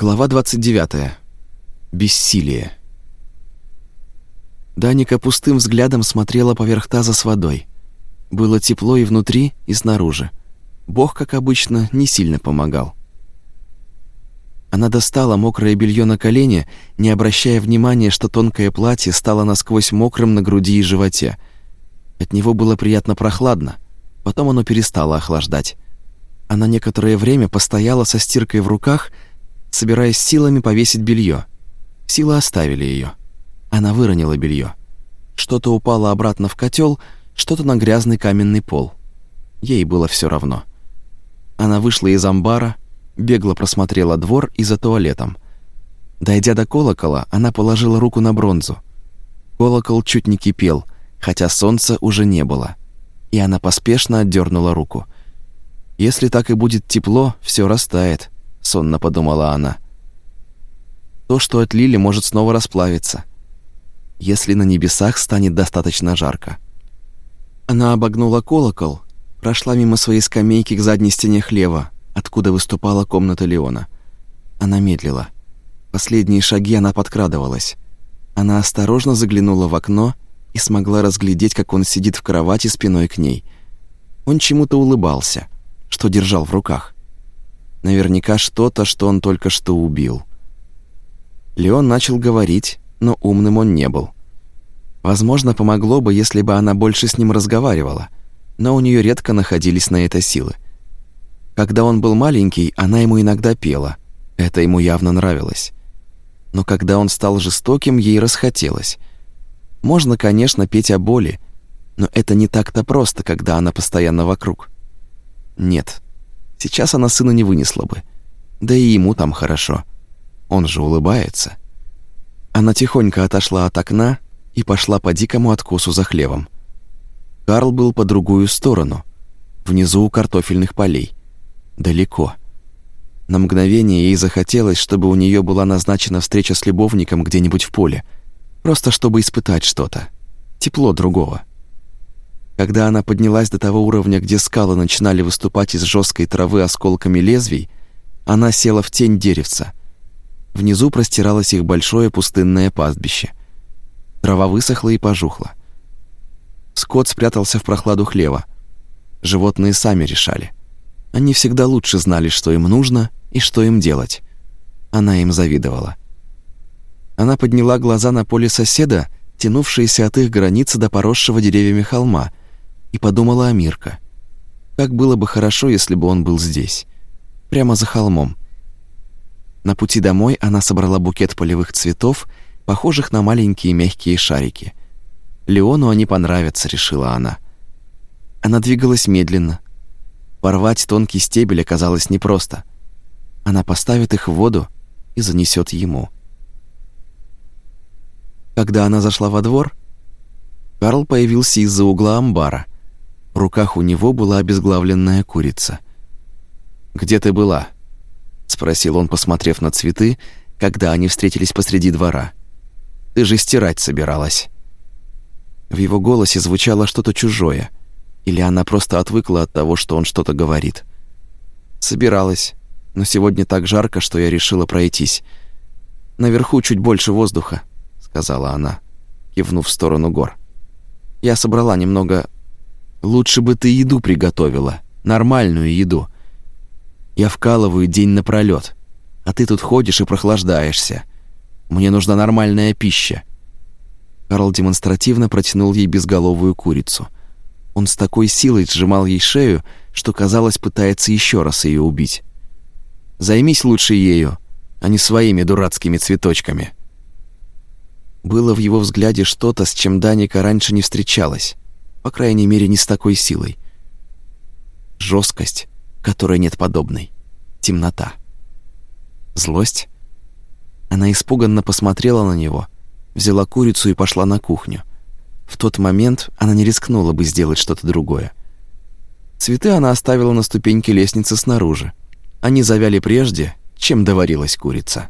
Глава 29. Бессилие. Даника пустым взглядом смотрела поверх таза с водой. Было тепло и внутри, и снаружи. Бог, как обычно, не сильно помогал. Она достала мокрое белье на колени, не обращая внимания, что тонкое платье стало насквозь мокрым на груди и животе. От него было приятно прохладно, потом оно перестало охлаждать. Она некоторое время постояла со стиркой в руках, собираясь силами повесить белье. Силы оставили ее. Она выронила белье. Что-то упало обратно в котел, что-то на грязный каменный пол. Ей было все равно. Она вышла из амбара, бегло просмотрела двор и за туалетом. Дойдя до колокола, она положила руку на бронзу. Колокол чуть не кипел, хотя солнца уже не было. И она поспешно отдернула руку. Если так и будет тепло, все растает сонно подумала она. То, что отлили, может снова расплавиться, если на небесах станет достаточно жарко. Она обогнула колокол, прошла мимо своей скамейки к задней стене хлева, откуда выступала комната Леона. Она медлила. Последние шаги она подкрадывалась. Она осторожно заглянула в окно и смогла разглядеть, как он сидит в кровати спиной к ней. Он чему-то улыбался, что держал в руках. Наверняка что-то, что он только что убил. Леон начал говорить, но умным он не был. Возможно, помогло бы, если бы она больше с ним разговаривала, но у нее редко находились на это силы. Когда он был маленький, она ему иногда пела. Это ему явно нравилось. Но когда он стал жестоким, ей расхотелось. Можно, конечно, петь о боли, но это не так-то просто, когда она постоянно вокруг. Нет, Сейчас она сына не вынесла бы. Да и ему там хорошо. Он же улыбается. Она тихонько отошла от окна и пошла по дикому откосу за хлевом. Карл был по другую сторону, внизу у картофельных полей. Далеко. На мгновение ей захотелось, чтобы у нее была назначена встреча с любовником где-нибудь в поле, просто чтобы испытать что-то. Тепло другого. Когда она поднялась до того уровня, где скалы начинали выступать из жесткой травы осколками лезвий, она села в тень деревца. Внизу простиралось их большое пустынное пастбище. Трава высохла и пожухла. Скот спрятался в прохладу хлева. Животные сами решали. Они всегда лучше знали, что им нужно и что им делать. Она им завидовала. Она подняла глаза на поле соседа, тянувшееся от их границы до поросшего деревьями холма, и подумала о Мирка. Как было бы хорошо, если бы он был здесь, прямо за холмом. На пути домой она собрала букет полевых цветов, похожих на маленькие мягкие шарики. Леону они понравятся, решила она. Она двигалась медленно. Порвать тонкий стебель оказалось непросто. Она поставит их в воду и занесет ему. Когда она зашла во двор, Карл появился из-за угла амбара — в руках у него была обезглавленная курица. «Где ты была?» — спросил он, посмотрев на цветы, когда они встретились посреди двора. «Ты же стирать собиралась». В его голосе звучало что-то чужое, или она просто отвыкла от того, что он что-то говорит. «Собиралась, но сегодня так жарко, что я решила пройтись. Наверху чуть больше воздуха», — сказала она, кивнув в сторону гор. «Я собрала немного Лучше бы ты еду приготовила, нормальную еду. Я вкалываю день напролёт, а ты тут ходишь и прохлаждаешься. Мне нужна нормальная пища». Карл демонстративно протянул ей безголовую курицу. Он с такой силой сжимал ей шею, что, казалось, пытается еще раз ее убить. «Займись лучше ею, а не своими дурацкими цветочками». Было в его взгляде что-то, с чем Даника раньше не встречалась по крайней мере, не с такой силой. Жесткость, которой нет подобной. Темнота. Злость. Она испуганно посмотрела на него, взяла курицу и пошла на кухню. В тот момент она не рискнула бы сделать что-то другое. Цветы она оставила на ступеньке лестницы снаружи. Они завяли прежде, чем доварилась курица.